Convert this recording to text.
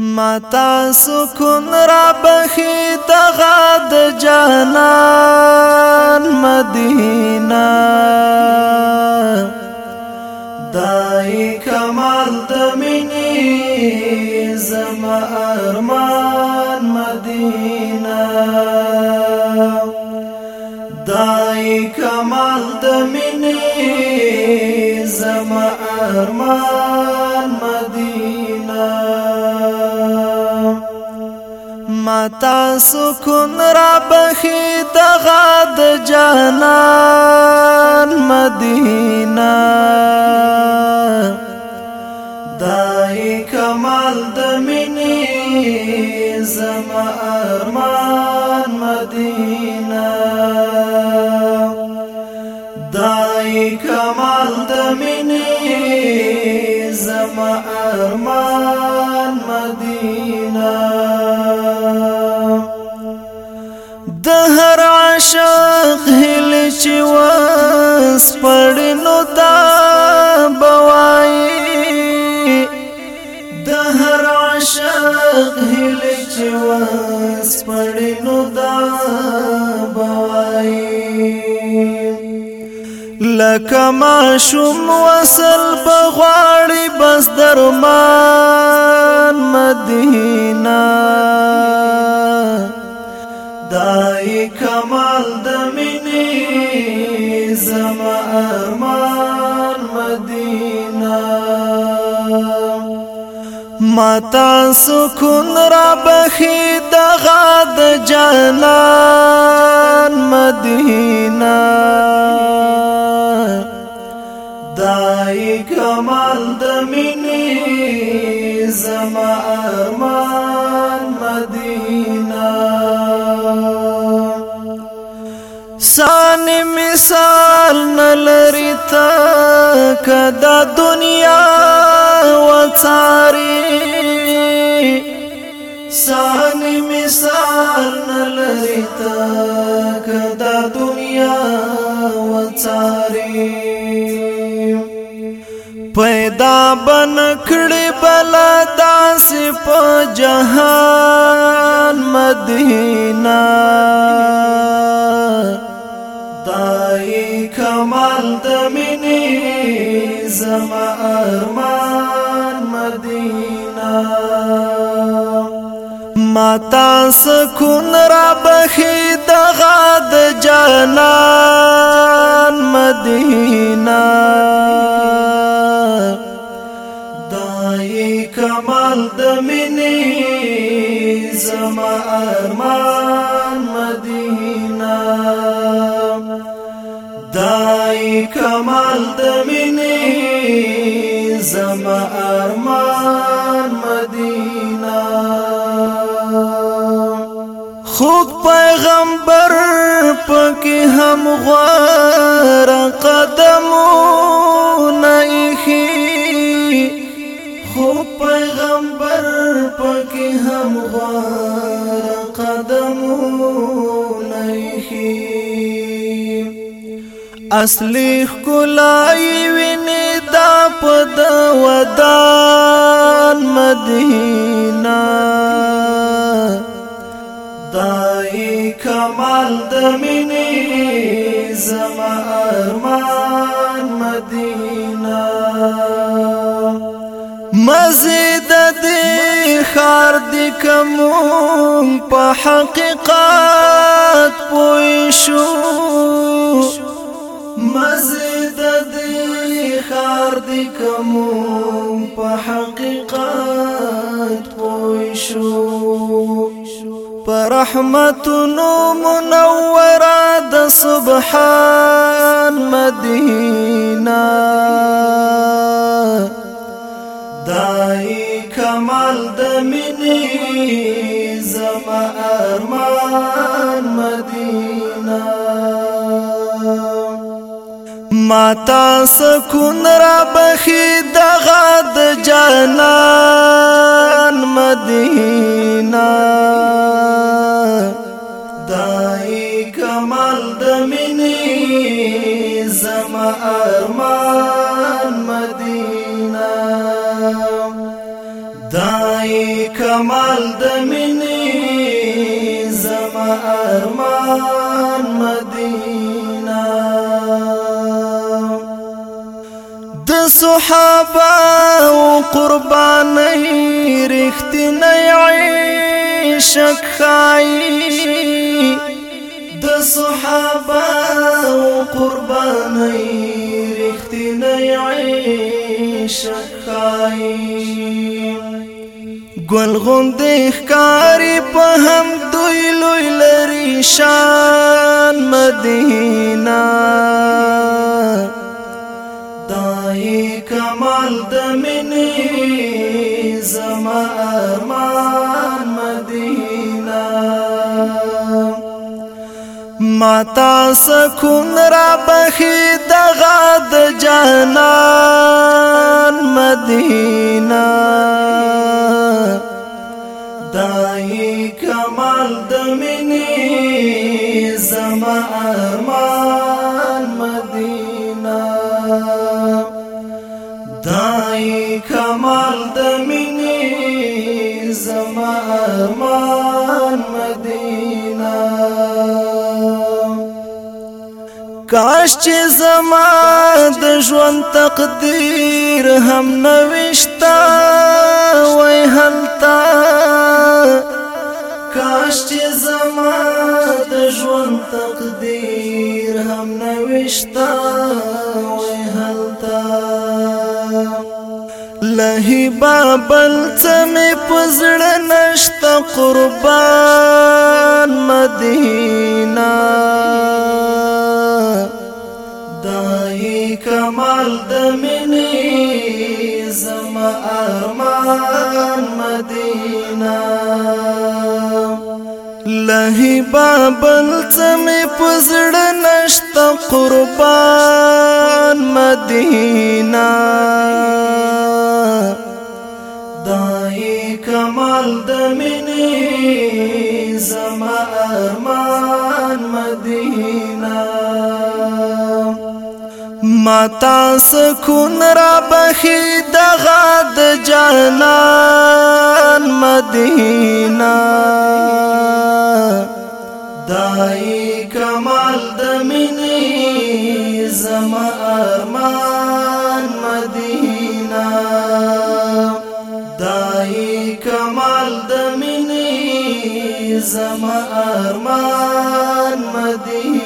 متا سکون را بخی دغا د جانان مدینه دای کمال د منی زما ارمان مدینه دای کمال د منی زما ارمان متا سکون را بخی دغه د جانان مدینه دای کمال د منی زما ارمان مدینه دای کمال د منی زما ارمان مدینه عاشق هل چې واس پړنو تا بوای د هر عاشق هل چې واس پړنو تا بوای لکه ما شوم وصل بغواړي بس درمان مدینه متا سکون را بخی دغا د جانان مدینه دای کمال د مینې زما ارمان مدینه سان مثال نلری تا کدا دنیا ساري ساني مثال نلري تاك دا دنيا وتاري پیدا بن کړي بل داس په جهان مدینه دای کمال د مینې زما ارمان ماتا سکون را بخی دغا د جانان مدینہ دای کمال د منی زما ارمان مدینہ دای کمال د منی څوک پیغمبر پکې هم غوار قدمو نه خو پیغمبر پکې هم غوار قدمو نه اصلي خلای ویني دا پد ودان مدینه دای کمال د مینې زما ارمان مدینه مزید دې خار دې کوم په حقیقت پوي شو مزید دې خار دې کوم په حقیقت پوي شو پرحمتونو منوره د سبحان مدینه دای کمال د منی زما ارمان مدینه ماتا سکون را بخی دغه د جانان مدینه ارمان مدينة دای کمال د زما ارمان مدینه د صحابه او قربانې رښتینې عشق خایي صحابه او قرباني رښتینی خايم ښایي غنديخ كاري بهم دويلو هم مدين ماتا سکون را بخی دغا د جانان مدینہ دای کمال د منی زما ارمان مدینہ دای کمال د منی زما ارمان کاش چې زما د ژوند تقدیر هم نوښتا وای هلتا کاش چې زما د ژوند تقدیر هم نوښتا وای هلتا لهي بابل څه مې پزړه نشته قربان مدینه ارمان مدینہ لہی بابل سمی پزڑ نشت قربان مدینہ دائی کمال دمینی زمان ارمان مدینہ متا سکون را بخی دغه د جانان مدینه دای کمال د منی زما ارمان مدینه دای کمال د منی زما ارمان مدینه